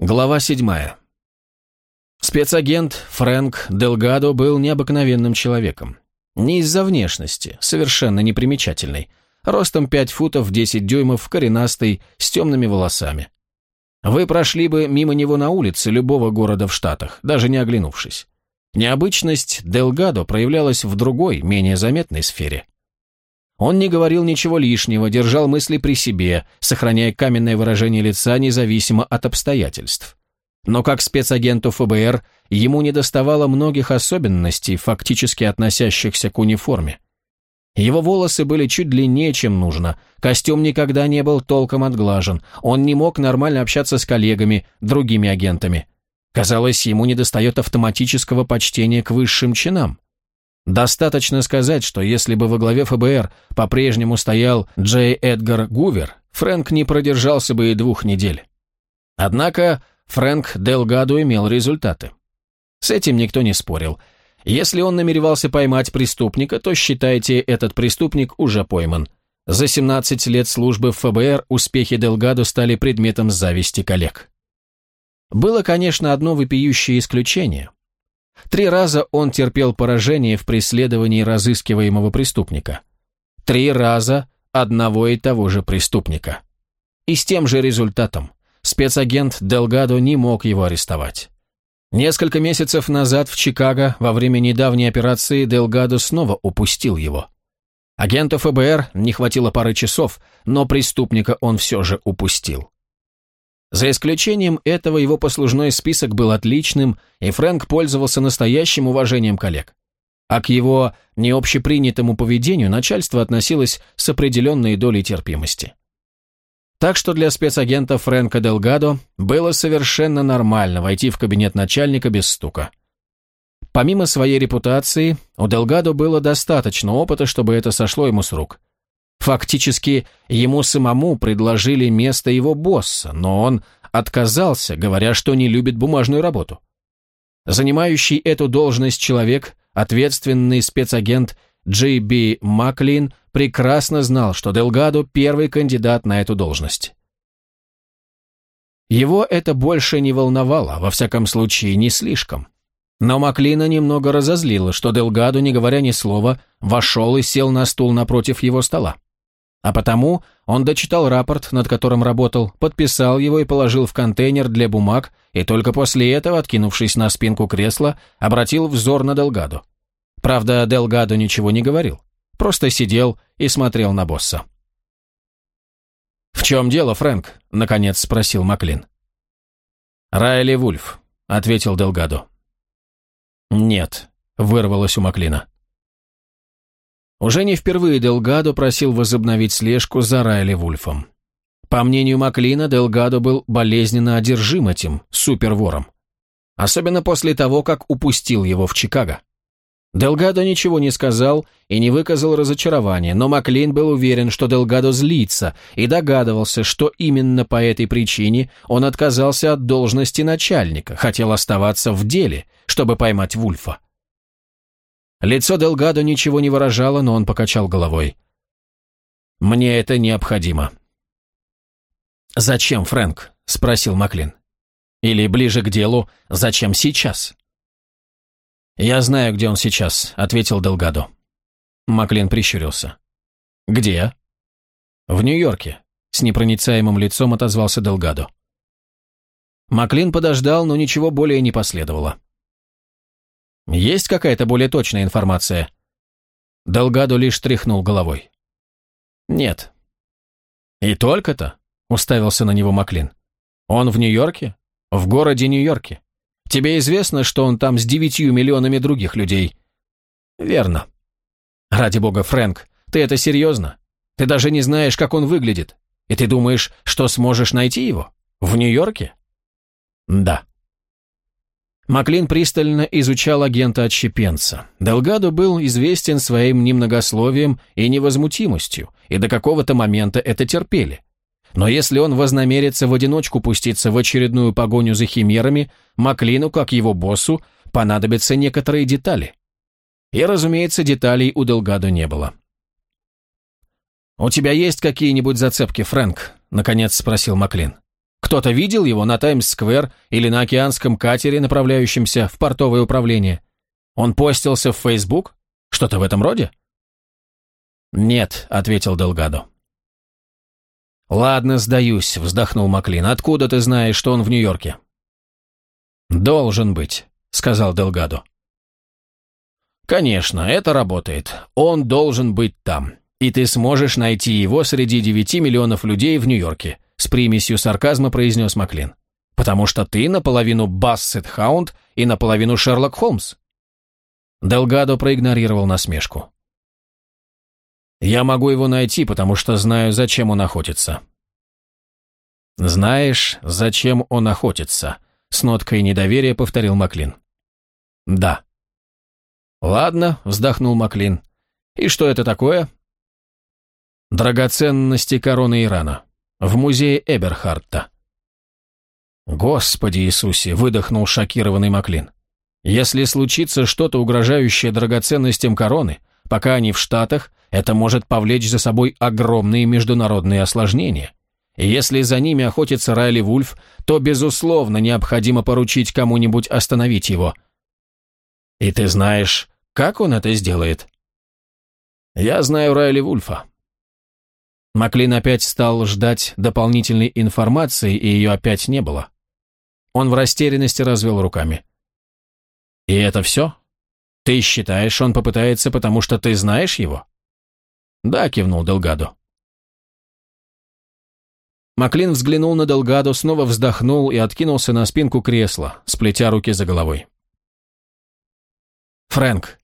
Глава седьмая. Спецагент Фрэнк Делгадо был необыкновенным человеком. Не из-за внешности, совершенно непримечательной. Ростом 5 футов 10 дюймов, коренастый, с темными волосами. Вы прошли бы мимо него на улице любого города в Штатах, даже не оглянувшись. Необычность Делгадо проявлялась в другой, менее заметной сфере. Он не говорил ничего лишнего, держал мысли при себе, сохраняя каменное выражение лица независимо от обстоятельств. Но как спецагенту ФБР ему недоставало многих особенностей, фактически относящихся к униформе. Его волосы были чуть длиннее, чем нужно, костюм никогда не был толком отглажен, он не мог нормально общаться с коллегами, другими агентами. Казалось, ему недостает автоматического почтения к высшим чинам. Достаточно сказать, что если бы во главе ФБР по-прежнему стоял Джей Эдгар Гувер, Фрэнк не продержался бы и двух недель. Однако Фрэнк Делгадо имел результаты. С этим никто не спорил. Если он намеревался поймать преступника, то считайте, этот преступник уже пойман. За 17 лет службы в ФБР успехи Делгадо стали предметом зависти коллег. Было, конечно, одно вопиющее исключение – Три раза он терпел поражение в преследовании разыскиваемого преступника. Три раза одного и того же преступника. И с тем же результатом. Спецагент Делгадо не мог его арестовать. Несколько месяцев назад в Чикаго во время недавней операции Делгадо снова упустил его. Агенту ФБР не хватило пары часов, но преступника он все же упустил. За исключением этого его послужной список был отличным, и Фрэнк пользовался настоящим уважением коллег. А к его необщепринятому поведению начальство относилось с определенной долей терпимости. Так что для спецагента Фрэнка Делгадо было совершенно нормально войти в кабинет начальника без стука. Помимо своей репутации, у Делгадо было достаточно опыта, чтобы это сошло ему с рук. Фактически, ему самому предложили место его босса, но он отказался, говоря, что не любит бумажную работу. Занимающий эту должность человек, ответственный спецагент Джей Би Маклин, прекрасно знал, что Делгадо – первый кандидат на эту должность. Его это больше не волновало, во всяком случае, не слишком. Но Маклина немного разозлило, что Делгадо, не говоря ни слова, вошел и сел на стул напротив его стола. А потому он дочитал рапорт, над которым работал, подписал его и положил в контейнер для бумаг, и только после этого, откинувшись на спинку кресла, обратил взор на Делгаду. Правда, Делгадо ничего не говорил, просто сидел и смотрел на босса. «В чем дело, Фрэнк?» — наконец спросил Маклин. «Райли Вульф», — ответил Делгадо. «Нет», — вырвалось у Маклина. Уже не впервые Делгадо просил возобновить слежку за Райли Вульфом. По мнению Маклина, Делгадо был болезненно одержим этим супервором. Особенно после того, как упустил его в Чикаго. Делгадо ничего не сказал и не выказал разочарования, но Маклин был уверен, что Делгадо злится, и догадывался, что именно по этой причине он отказался от должности начальника, хотел оставаться в деле, чтобы поймать Вульфа. Лицо Делгадо ничего не выражало, но он покачал головой. «Мне это необходимо». «Зачем, Фрэнк?» — спросил Маклин. «Или ближе к делу, зачем сейчас?» «Я знаю, где он сейчас», — ответил Делгадо. Маклин прищурился. «Где?» «В Нью-Йорке», — с непроницаемым лицом отозвался Делгадо. Маклин подождал, но ничего более не последовало. Есть какая-то более точная информация?» Делгадо лишь тряхнул головой. «Нет». «И только-то?» — уставился на него Маклин. «Он в Нью-Йорке? В городе Нью-Йорке. Тебе известно, что он там с девятью миллионами других людей?» «Верно». «Ради бога, Фрэнк, ты это серьезно? Ты даже не знаешь, как он выглядит. И ты думаешь, что сможешь найти его? В Нью-Йорке?» «Да». Маклин пристально изучал агента-отщепенца. Делгадо был известен своим немногословием и невозмутимостью, и до какого-то момента это терпели. Но если он вознамерится в одиночку пуститься в очередную погоню за химерами, Маклину, как его боссу, понадобятся некоторые детали. И, разумеется, деталей у Делгадо не было. «У тебя есть какие-нибудь зацепки, Фрэнк?» — наконец спросил Маклин. Кто-то видел его на Таймс-сквер или на океанском катере, направляющемся в портовое управление? Он постился в Фейсбук? Что-то в этом роде?» «Нет», — ответил Делгадо. «Ладно, сдаюсь», — вздохнул Маклин. «Откуда ты знаешь, что он в Нью-Йорке?» «Должен быть», — сказал Делгадо. «Конечно, это работает. Он должен быть там. И ты сможешь найти его среди девяти миллионов людей в Нью-Йорке», с примесью сарказма произнес Маклин. «Потому что ты наполовину Бассет Хаунд и наполовину Шерлок Холмс». Делгадо проигнорировал насмешку. «Я могу его найти, потому что знаю, зачем он охотится». «Знаешь, зачем он охотится?» С ноткой недоверия повторил Маклин. «Да». «Ладно», — вздохнул Маклин. «И что это такое?» «Драгоценности короны Ирана. В музее Эберхарта». «Господи Иисусе!» — выдохнул шокированный Маклин. «Если случится что-то угрожающее драгоценностям короны, пока они в Штатах, это может повлечь за собой огромные международные осложнения. И если за ними охотится Райли Вульф, то, безусловно, необходимо поручить кому-нибудь остановить его. И ты знаешь, как он это сделает? Я знаю Райли Вульфа. Маклин опять стал ждать дополнительной информации, и ее опять не было. Он в растерянности развел руками. «И это все? Ты считаешь, он попытается, потому что ты знаешь его?» «Да», — кивнул Делгадо. Маклин взглянул на Делгадо, снова вздохнул и откинулся на спинку кресла, сплетя руки за головой. «Фрэнк,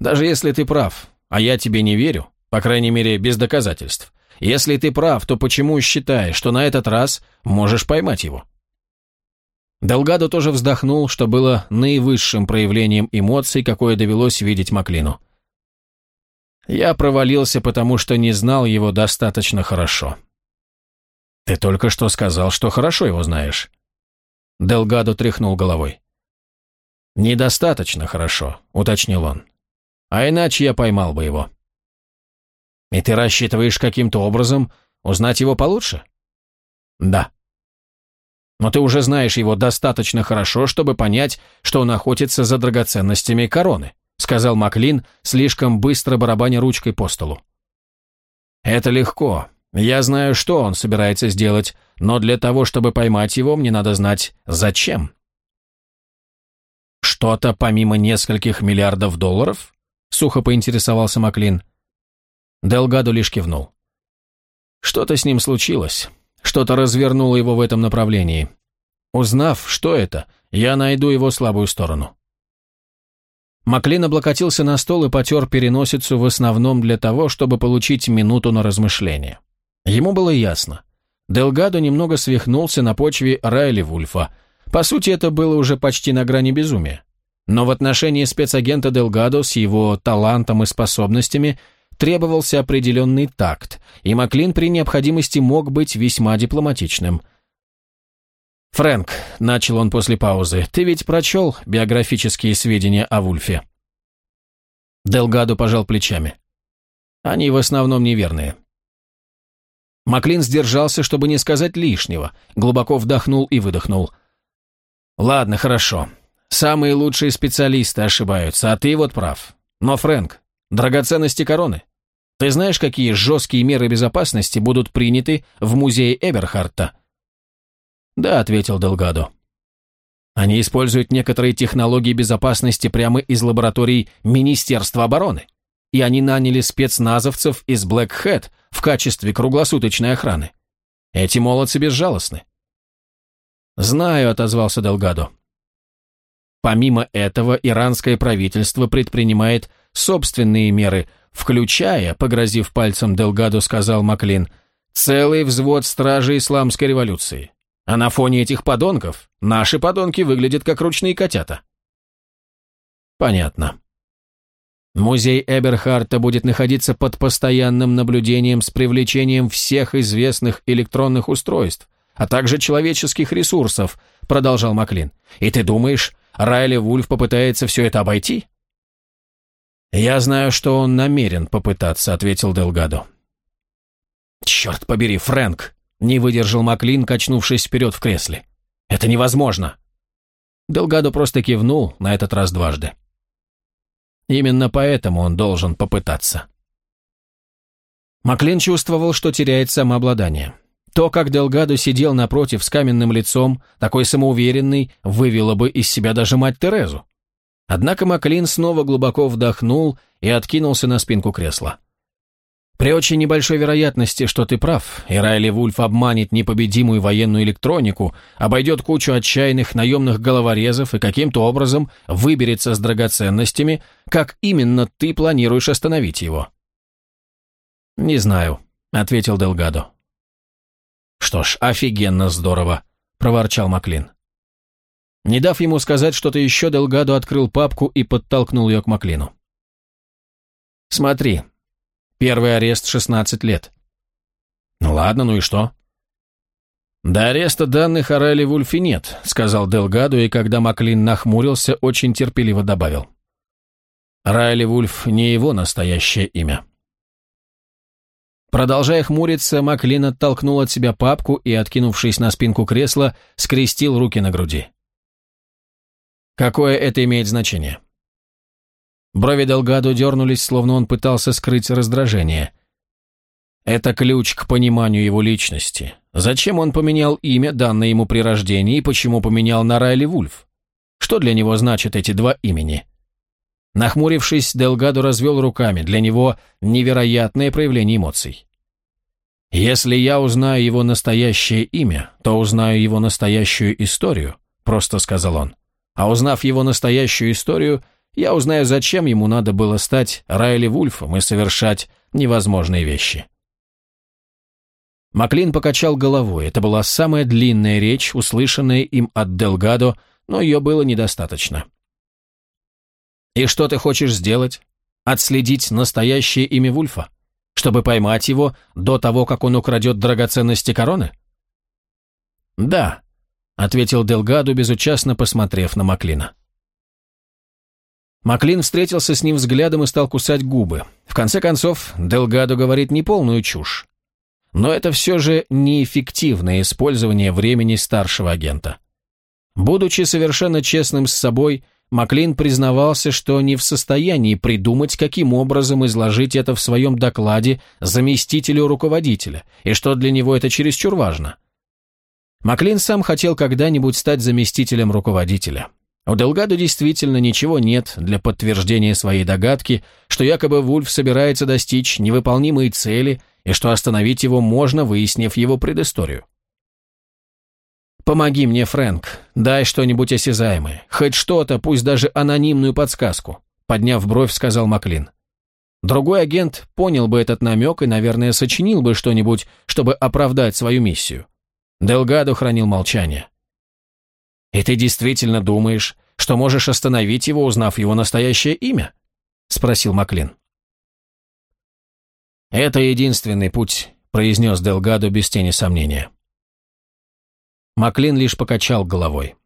даже если ты прав, а я тебе не верю, по крайней мере, без доказательств, если ты прав, то почему считаешь, что на этот раз можешь поймать его?» Делгадо тоже вздохнул, что было наивысшим проявлением эмоций, какое довелось видеть Маклину. Я провалился, потому что не знал его достаточно хорошо. Ты только что сказал, что хорошо его знаешь. Делгадо тряхнул головой. «Недостаточно хорошо», — уточнил он. «А иначе я поймал бы его». «И ты рассчитываешь каким-то образом узнать его получше?» «Да». «Но ты уже знаешь его достаточно хорошо, чтобы понять, что он охотится за драгоценностями короны», сказал Маклин, слишком быстро барабаня ручкой по столу. «Это легко. Я знаю, что он собирается сделать, но для того, чтобы поймать его, мне надо знать, зачем». «Что-то помимо нескольких миллиардов долларов?» — сухо поинтересовался Маклин. Делгадо лишь кивнул. «Что-то с ним случилось. Что-то развернуло его в этом направлении. Узнав, что это, я найду его слабую сторону». Маклин облокотился на стол и потер переносицу в основном для того, чтобы получить минуту на размышление. Ему было ясно. Делгадо немного свихнулся на почве Райли Вульфа. По сути, это было уже почти на грани безумия. Но в отношении спецагента Делгадо с его талантом и способностями требовался определенный такт, и Маклин при необходимости мог быть весьма дипломатичным – «Фрэнк», — начал он после паузы, — «ты ведь прочел биографические сведения о Вульфе?» Делгадо пожал плечами. «Они в основном неверные». Маклин сдержался, чтобы не сказать лишнего, глубоко вдохнул и выдохнул. «Ладно, хорошо. Самые лучшие специалисты ошибаются, а ты вот прав. Но, Фрэнк, драгоценности короны. Ты знаешь, какие жесткие меры безопасности будут приняты в музее Эберхарта?» «Да», — ответил Делгадо. «Они используют некоторые технологии безопасности прямо из лабораторий Министерства обороны, и они наняли спецназовцев из Black Hat в качестве круглосуточной охраны. Эти молодцы безжалостны». «Знаю», — отозвался Делгадо. Помимо этого, иранское правительство предпринимает собственные меры, включая, погрозив пальцем Делгадо, сказал Маклин, целый взвод стражей исламской революции. А на фоне этих подонков наши подонки выглядят как ручные котята. Понятно. Музей Эберхарта будет находиться под постоянным наблюдением с привлечением всех известных электронных устройств, а также человеческих ресурсов, продолжал Маклин. И ты думаешь, Райли Вульф попытается все это обойти? Я знаю, что он намерен попытаться, ответил Делгадо. Черт побери, Фрэнк, Не выдержал Маклин, качнувшись вперед в кресле. «Это невозможно!» Делгадо просто кивнул, на этот раз дважды. Именно поэтому он должен попытаться. Маклин чувствовал, что теряет самообладание. То, как Делгадо сидел напротив с каменным лицом, такой самоуверенный, вывело бы из себя даже мать Терезу. Однако Маклин снова глубоко вдохнул и откинулся на спинку кресла. При очень небольшой вероятности, что ты прав, и Райли Вульф обманет непобедимую военную электронику, обойдет кучу отчаянных наемных головорезов и каким-то образом выберется с драгоценностями, как именно ты планируешь остановить его? «Не знаю», — ответил Делгадо. «Что ж, офигенно здорово», — проворчал Маклин. Не дав ему сказать что-то еще, Делгадо открыл папку и подтолкнул ее к Маклину. «Смотри, Первый арест 16 лет. Ну ладно, ну и что? До ареста данных о Райли Вульфе нет, сказал Делгадо, и когда Маклин нахмурился, очень терпеливо добавил. Райли Вульф не его настоящее имя. Продолжая хмуриться, Маклин оттолкнул от себя папку и, откинувшись на спинку кресла, скрестил руки на груди. Какое это имеет значение? Брови Делгадо дернулись, словно он пытался скрыть раздражение. Это ключ к пониманию его личности. Зачем он поменял имя, данное ему при рождении, и почему поменял на Райли Вульф? Что для него значат эти два имени? Нахмурившись, Делгадо развел руками. Для него невероятное проявление эмоций. «Если я узнаю его настоящее имя, то узнаю его настоящую историю», — просто сказал он. «А узнав его настоящую историю, я узнаю, зачем ему надо было стать Райли Вульфом и совершать невозможные вещи. Маклин покачал головой. Это была самая длинная речь, услышанная им от Делгадо, но ее было недостаточно. «И что ты хочешь сделать? Отследить настоящее имя Вульфа? Чтобы поймать его до того, как он украдет драгоценности короны?» «Да», — ответил Делгадо, безучастно посмотрев на Маклина. Маклин встретился с ним взглядом и стал кусать губы. В конце концов, Делгадо говорит неполную чушь. Но это все же неэффективное использование времени старшего агента. Будучи совершенно честным с собой, Маклин признавался, что не в состоянии придумать, каким образом изложить это в своем докладе заместителю руководителя, и что для него это чересчур важно. Маклин сам хотел когда-нибудь стать заместителем руководителя. У Делгадо действительно ничего нет для подтверждения своей догадки, что якобы Вульф собирается достичь невыполнимой цели и что остановить его можно, выяснив его предысторию. «Помоги мне, Фрэнк, дай что-нибудь осязаемое, хоть что-то, пусть даже анонимную подсказку», подняв бровь, сказал Маклин. Другой агент понял бы этот намек и, наверное, сочинил бы что-нибудь, чтобы оправдать свою миссию. Делгадо хранил молчание. «И ты действительно думаешь, что можешь остановить его, узнав его настоящее имя?» — спросил Маклин. «Это единственный путь», — произнес Делгадо без тени сомнения. Маклин лишь покачал головой.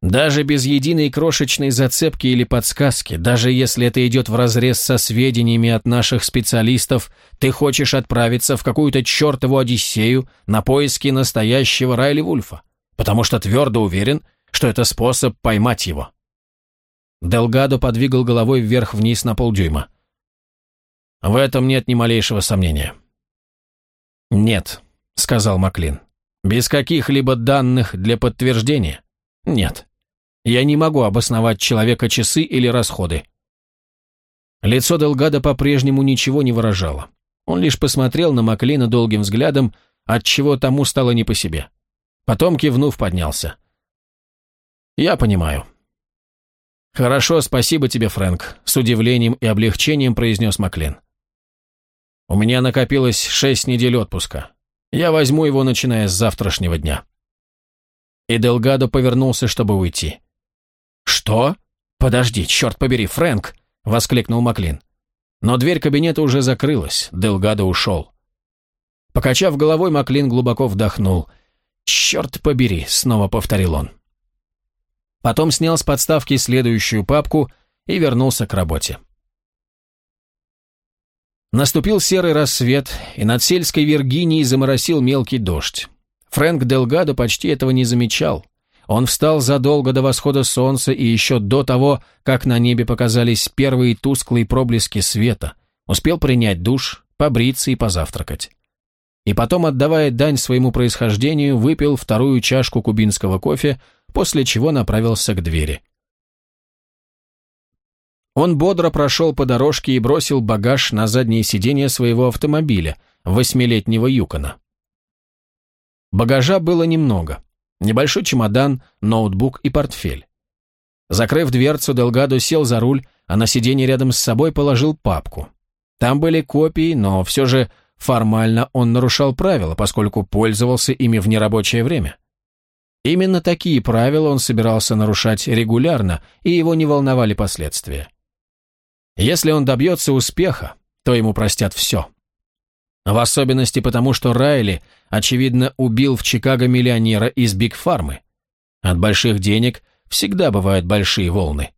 Даже без единой крошечной зацепки или подсказки, даже если это идет вразрез со сведениями от наших специалистов, ты хочешь отправиться в какую-то чертову Одиссею на поиски настоящего Райли Вульфа потому что твердо уверен, что это способ поймать его. Делгадо подвигал головой вверх-вниз на полдюйма. В этом нет ни малейшего сомнения. «Нет», — сказал Маклин. «Без каких-либо данных для подтверждения? Нет. Я не могу обосновать человека часы или расходы». Лицо Делгадо по-прежнему ничего не выражало. Он лишь посмотрел на Маклина долгим взглядом, отчего тому стало не по себе. Потом, кивнув, поднялся. «Я понимаю». «Хорошо, спасибо тебе, Фрэнк», — с удивлением и облегчением произнес Маклин. «У меня накопилось шесть недель отпуска. Я возьму его, начиная с завтрашнего дня». И Делгадо повернулся, чтобы уйти. «Что? Подожди, черт побери, Фрэнк!» — воскликнул Маклин. Но дверь кабинета уже закрылась, Делгадо ушел. Покачав головой, Маклин глубоко вдохнул. «Черт побери!» — снова повторил он. Потом снял с подставки следующую папку и вернулся к работе. Наступил серый рассвет, и над сельской Виргинией заморосил мелкий дождь. Фрэнк Делгадо почти этого не замечал. Он встал задолго до восхода солнца и еще до того, как на небе показались первые тусклые проблески света, успел принять душ, побриться и позавтракать. И потом, отдавая дань своему происхождению, выпил вторую чашку кубинского кофе, после чего направился к двери. Он бодро прошел по дорожке и бросил багаж на заднее сиденье своего автомобиля, восьмилетнего Юкона. Багажа было немного. Небольшой чемодан, ноутбук и портфель. Закрыв дверцу, Делгадо сел за руль, а на сиденье рядом с собой положил папку. Там были копии, но все же формально он нарушал правила, поскольку пользовался ими в нерабочее время. Именно такие правила он собирался нарушать регулярно, и его не волновали последствия. Если он добьется успеха, то ему простят все. В особенности потому, что Райли, очевидно, убил в Чикаго миллионера из Биг Фармы. От больших денег всегда бывают большие волны.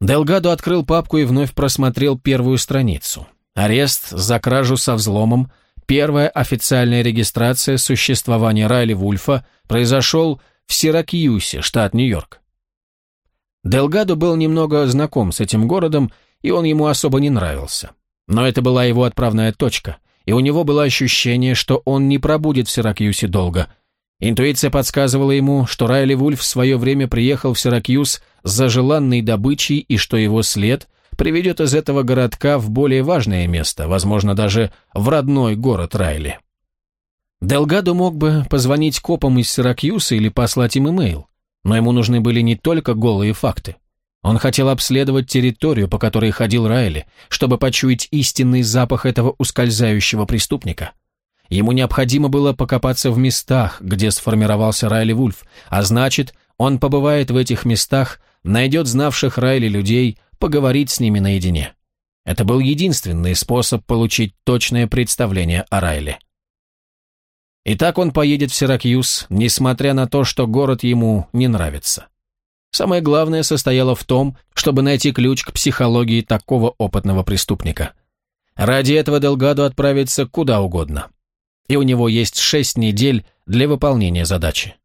Делгадо открыл папку и вновь просмотрел первую страницу. Арест за кражу со взломом, первая официальная регистрация существования Райли Вульфа произошел в Сиракьюсе, штат Нью-Йорк. Делгадо был немного знаком с этим городом, и он ему особо не нравился. Но это была его отправная точка, и у него было ощущение, что он не пробудет в Сиракьюсе долго. Интуиция подсказывала ему, что Райли Вульф в свое время приехал в Сиракьюс за желанной добычей и что его след приведет из этого городка в более важное место, возможно, даже в родной город Райли. Делгадо мог бы позвонить копам из Сиракьюса или послать им имейл. Но ему нужны были не только голые факты. Он хотел обследовать территорию, по которой ходил Райли, чтобы почуять истинный запах этого ускользающего преступника. Ему необходимо было покопаться в местах, где сформировался Райли Вульф, а значит, он побывает в этих местах, найдет знавших Райли людей, поговорить с ними наедине. Это был единственный способ получить точное представление о Райли. И так он поедет в Сиракьюз, несмотря на то, что город ему не нравится. Самое главное состояло в том, чтобы найти ключ к психологии такого опытного преступника. Ради этого Делгадо отправится куда угодно. И у него есть шесть недель для выполнения задачи.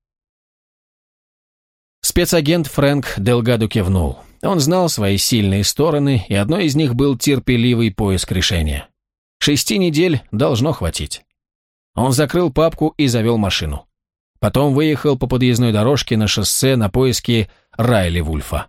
Спецагент Фрэнк Делгадо кивнул. Он знал свои сильные стороны, и одной из них был терпеливый поиск решения. Шести недель должно хватить. Он закрыл папку и завел машину. Потом выехал по подъездной дорожке на шоссе на поиски Райли Вульфа.